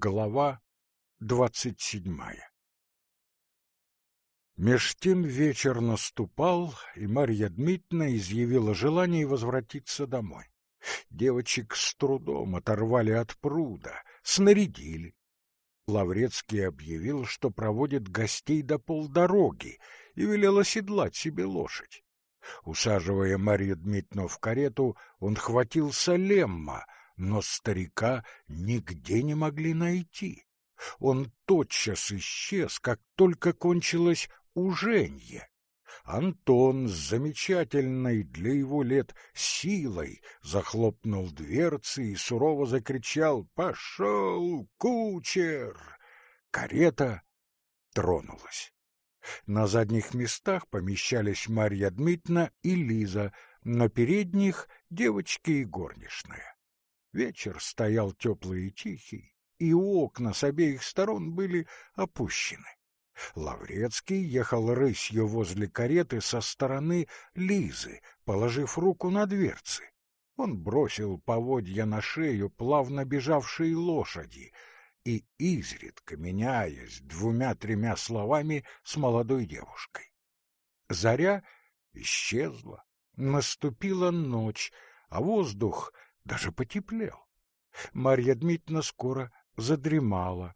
Глава двадцать седьмая Меж тем вечер наступал, и Марья Дмитриевна изъявила желание возвратиться домой. Девочек с трудом оторвали от пруда, снарядили. Лаврецкий объявил, что проводит гостей до полдороги, и велел оседлать себе лошадь. Усаживая Марью Дмитриевну в карету, он хватился лемма — но старика нигде не могли найти. Он тотчас исчез, как только кончилось уженье. Антон с замечательной для его лет силой захлопнул дверцы и сурово закричал «Пошел, кучер!» Карета тронулась. На задних местах помещались Марья Дмитриевна и Лиза, на передних — девочки и горничная. Вечер стоял теплый и тихий, и окна с обеих сторон были опущены. Лаврецкий ехал рысью возле кареты со стороны Лизы, положив руку на дверцы. Он бросил поводья на шею плавно бежавшей лошади и, изредка меняясь двумя-тремя словами с молодой девушкой. Заря исчезла, наступила ночь, а воздух даже потеплел. Марья Дмитриевна скоро задремала.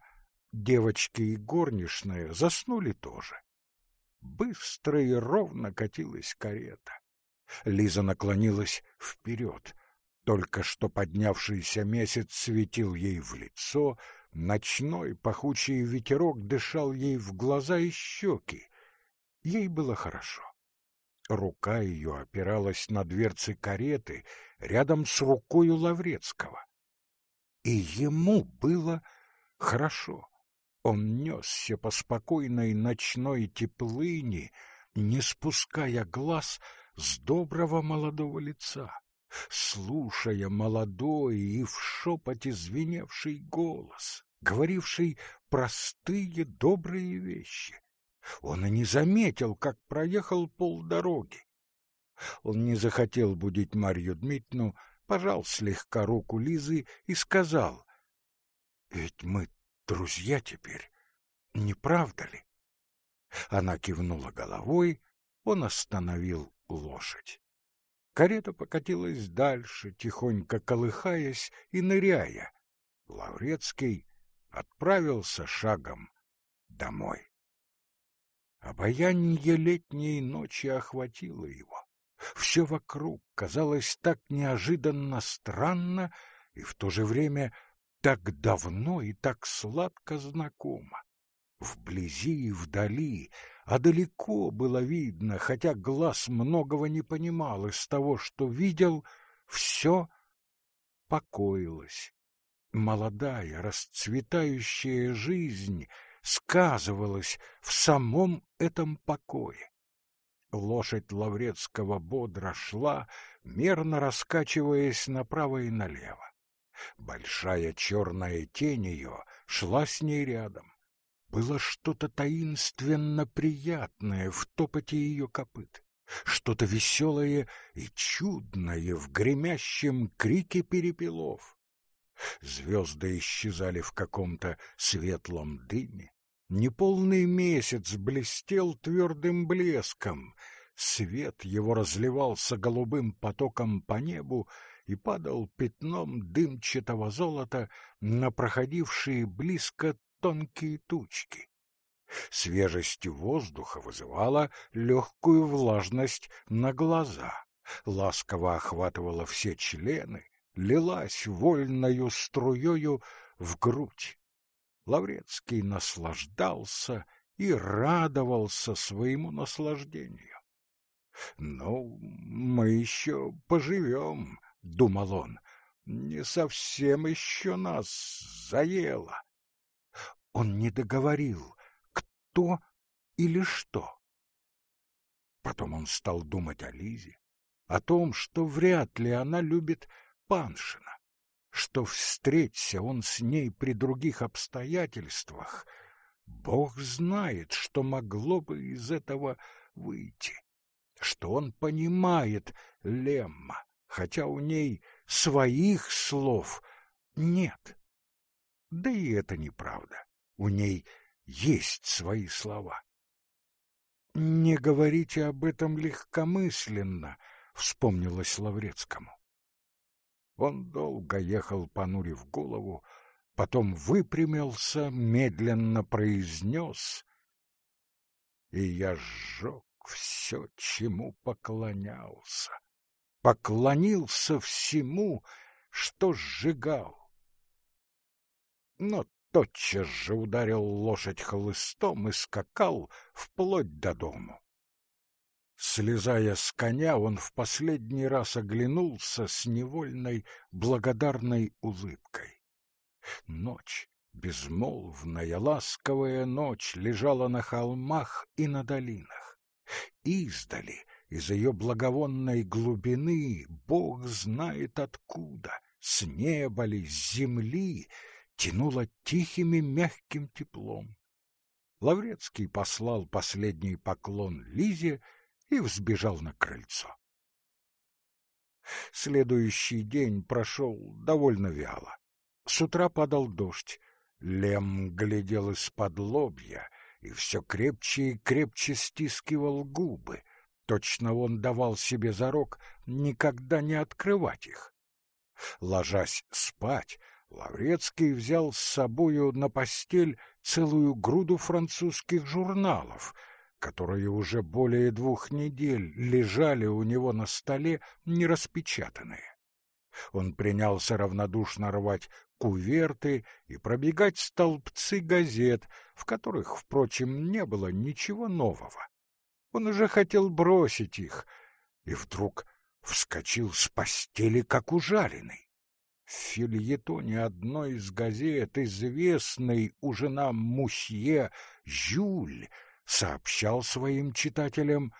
Девочки и горничная заснули тоже. Быстро и ровно катилась карета. Лиза наклонилась вперед. Только что поднявшийся месяц светил ей в лицо, ночной пахучий ветерок дышал ей в глаза и щеки. Ей было хорошо. Рука ее опиралась на дверцы кареты рядом с рукою Лаврецкого. И ему было хорошо. Он несся по спокойной ночной теплыни, не спуская глаз с доброго молодого лица, слушая молодой и в шепоте звеневший голос, говоривший простые добрые вещи. Он и не заметил, как проехал полдороги. Он не захотел будить Марью Дмитриевну, пожал слегка руку Лизы и сказал, «Ведь мы друзья теперь, не правда ли?» Она кивнула головой, он остановил лошадь. Карета покатилась дальше, тихонько колыхаясь и ныряя. Лаврецкий отправился шагом домой. Обаяние летней ночи охватило его. Все вокруг казалось так неожиданно странно и в то же время так давно и так сладко знакомо. Вблизи и вдали, а далеко было видно, хотя глаз многого не понимал из того, что видел, все покоилось. Молодая, расцветающая жизнь сказывалась в самом этом покое. Лошадь Лаврецкого бодро шла, мерно раскачиваясь направо и налево. Большая черная тень ее шла с ней рядом. Было что-то таинственно приятное в топоте ее копыт, что-то веселое и чудное в гремящем крике перепелов. Звезды исчезали в каком-то светлом дыме, Неполный месяц блестел твердым блеском, свет его разливался голубым потоком по небу и падал пятном дымчатого золота на проходившие близко тонкие тучки. Свежесть воздуха вызывала легкую влажность на глаза, ласково охватывала все члены, лилась вольною струёю в грудь. Лаврецкий наслаждался и радовался своему наслаждению. «Ну, мы еще поживем», — думал он, — «не совсем еще нас заело». Он не договорил, кто или что. Потом он стал думать о Лизе, о том, что вряд ли она любит Паншина что встреться он с ней при других обстоятельствах, Бог знает, что могло бы из этого выйти, что он понимает Лемма, хотя у ней своих слов нет. Да и это неправда. У ней есть свои слова. «Не говорите об этом легкомысленно», — вспомнилось Лаврецкому. Он долго ехал, понурив голову, потом выпрямился, медленно произнес, и я сжег все, чему поклонялся, поклонился всему, что сжигал. Но тотчас же ударил лошадь хлыстом и скакал вплоть до дому. Слезая с коня, он в последний раз оглянулся с невольной благодарной улыбкой. Ночь, безмолвная, ласковая ночь, лежала на холмах и на долинах. Издали, из ее благовонной глубины, Бог знает откуда, с неба ли, с земли, тянуло тихим и мягким теплом. Лаврецкий послал последний поклон Лизе и взбежал на крыльцо. Следующий день прошел довольно вяло. С утра падал дождь. Лем глядел из-под лобья и все крепче и крепче стискивал губы. Точно он давал себе зарок никогда не открывать их. Ложась спать, Лаврецкий взял с собою на постель целую груду французских журналов — которые уже более двух недель лежали у него на столе нераспечатанные. Он принялся равнодушно рвать куверты и пробегать столбцы газет, в которых, впрочем, не было ничего нового. Он уже хотел бросить их, и вдруг вскочил с постели, как ужаленный. В фильетоне одной из газет, известной уже нам мусье Жюль, сообщал своим читателям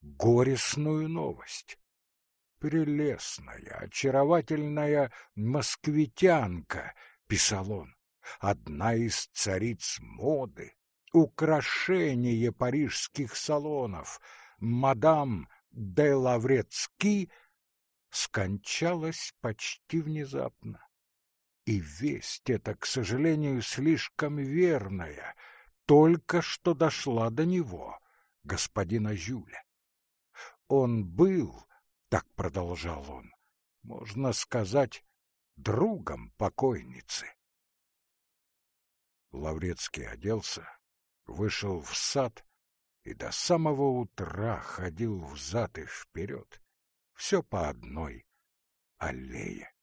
горестную новость. «Прелестная, очаровательная москвитянка», — писал он, — «одна из цариц моды, украшение парижских салонов, мадам де Лаврецки скончалась почти внезапно. И весть эта, к сожалению, слишком верная — только что дошла до него, господина Жюля. Он был, так продолжал он, можно сказать, другом покойницы. Лаврецкий оделся, вышел в сад и до самого утра ходил взад и вперед, все по одной аллее.